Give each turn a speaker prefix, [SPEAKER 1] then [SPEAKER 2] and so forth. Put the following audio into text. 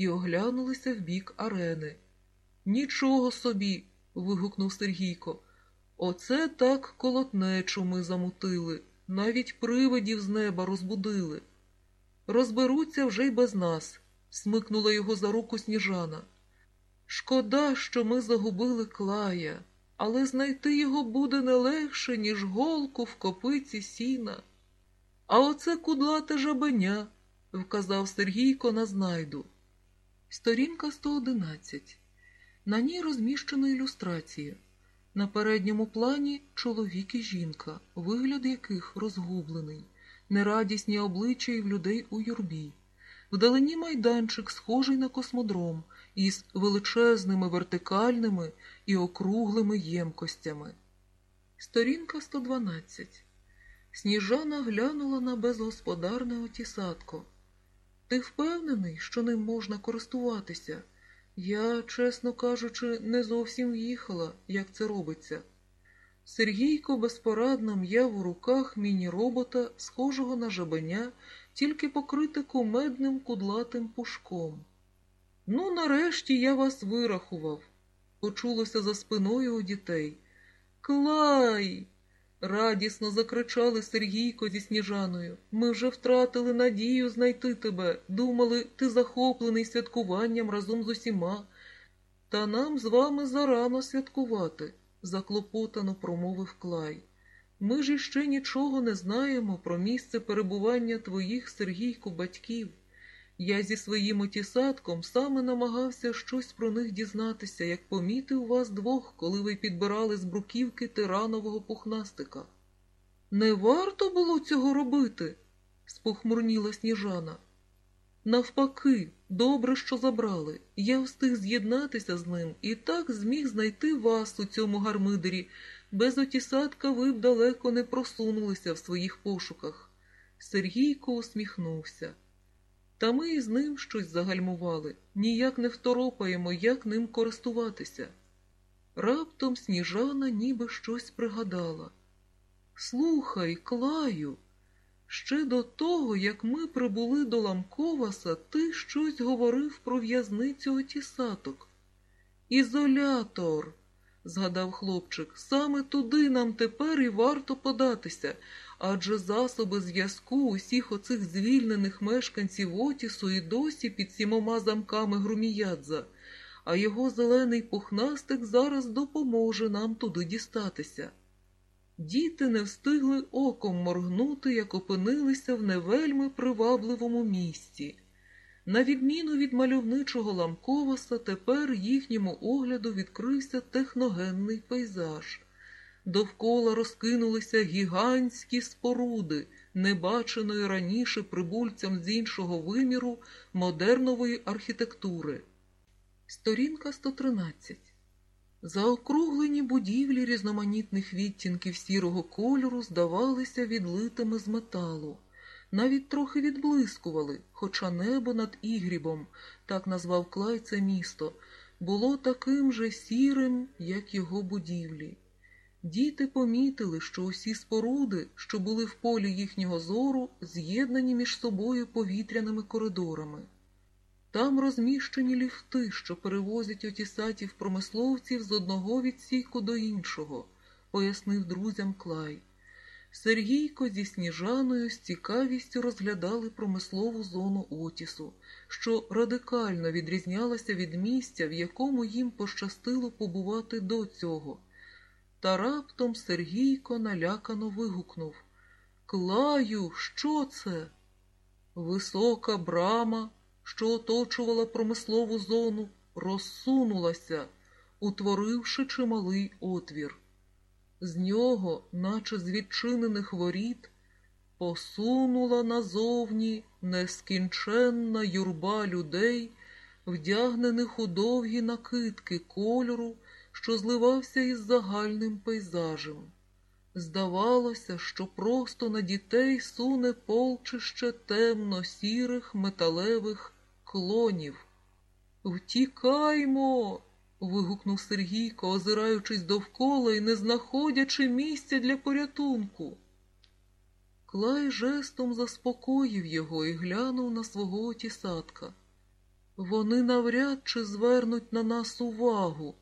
[SPEAKER 1] і оглянулися в бік арени. Нічого собі. вигукнув Сергійко. Оце так колотнечу ми замутили, навіть привидів з неба розбудили. Розберуться вже й без нас, смикнула його за руку сніжана. Шкода, що ми загубили клая, але знайти його буде не легше, ніж голку в копиці сіна. А оце кудлате жабеня, вказав Сергійко на знайду. Сторінка 111. На ній розміщена ілюстрація. На передньому плані чоловік і жінка, вигляд яких розгублений, нерадісні обличчя і в людей у юрбі. Вдалині майданчик, схожий на космодром, із величезними вертикальними і округлими ємкостями. Сторінка 112. Сніжана глянула на безгосподарне отісатко. Ти впевнений, що ним можна користуватися? Я, чесно кажучи, не зовсім в'їхала, як це робиться. Сергійко безпорадно м'яв у руках міні-робота, схожого на жабеня, тільки покрите кумедним кудлатим пушком. Ну, нарешті я вас вирахував, почулося за спиною у дітей. Клай. Радісно закричали Сергійко зі сніжаною. Ми вже втратили надію знайти тебе. Думали, ти захоплений святкуванням разом з усіма. Та нам з вами зарано святкувати, заклопотано промовив Клай. Ми ж іще нічого не знаємо про місце перебування твоїх Сергійко батьків. Я зі своїм отісатком саме намагався щось про них дізнатися, як помітив вас двох, коли ви підбирали з бруківки тиранового пухнастика. Не варто було цього робити, спохмурніла сніжана. Навпаки, добре, що забрали. Я встиг з'єднатися з ним і так зміг знайти вас у цьому гармидері. Без отісатка ви б далеко не просунулися в своїх пошуках. Сергійко усміхнувся. Та ми із ним щось загальмували, ніяк не второпаємо, як ним користуватися. Раптом сніжана ніби щось пригадала. Слухай, Клаю, ще до того, як ми прибули до Ламковаса, ти щось говорив про в'язницю отісаток. Ізолятор, згадав хлопчик, саме туди нам тепер і варто податися адже засоби зв'язку усіх оцих звільнених мешканців Отісу і досі під сімома замками Груміядза, а його зелений пухнастик зараз допоможе нам туди дістатися. Діти не встигли оком моргнути, як опинилися в невельми привабливому місці. На відміну від мальовничого ламковаса, тепер їхньому огляду відкрився техногенний пейзаж. Довкола розкинулися гігантські споруди, небаченої раніше прибульцям з іншого виміру модернової архітектури. Сторінка 113. Заокруглені будівлі різноманітних відтінків сірого кольору здавалися відлитими з металу, навіть трохи відблискували, хоча небо над Ігрібом, так назвав Клай це місто, було таким же сірим, як його будівлі. Діти помітили, що усі споруди, що були в полі їхнього зору, з'єднані між собою повітряними коридорами. Там розміщені ліфти, що перевозять отісатів промисловців з одного відсіку до іншого, пояснив друзям Клай. Сергійко зі сніжаною з цікавістю розглядали промислову зону Отісу, що радикально відрізнялася від місця, в якому їм пощастило побувати до цього. Та раптом Сергійко налякано вигукнув Клаю, що це? Висока брама, що оточувала промислову зону, розсунулася, утворивши чималий отвір. З нього, наче з відчинених воріт, посунула назовні нескінченна юрба людей, вдягнених у довгі накидки кольору що зливався із загальним пейзажем. Здавалося, що просто на дітей суне полчище темно сірих металевих клонів. Втікаймо. Вигукнув Сергійко, озираючись довкола і не знаходячи місця для порятунку. Клай жестом заспокоїв його і глянув на свого отісатка. Вони навряд чи звернуть на нас увагу,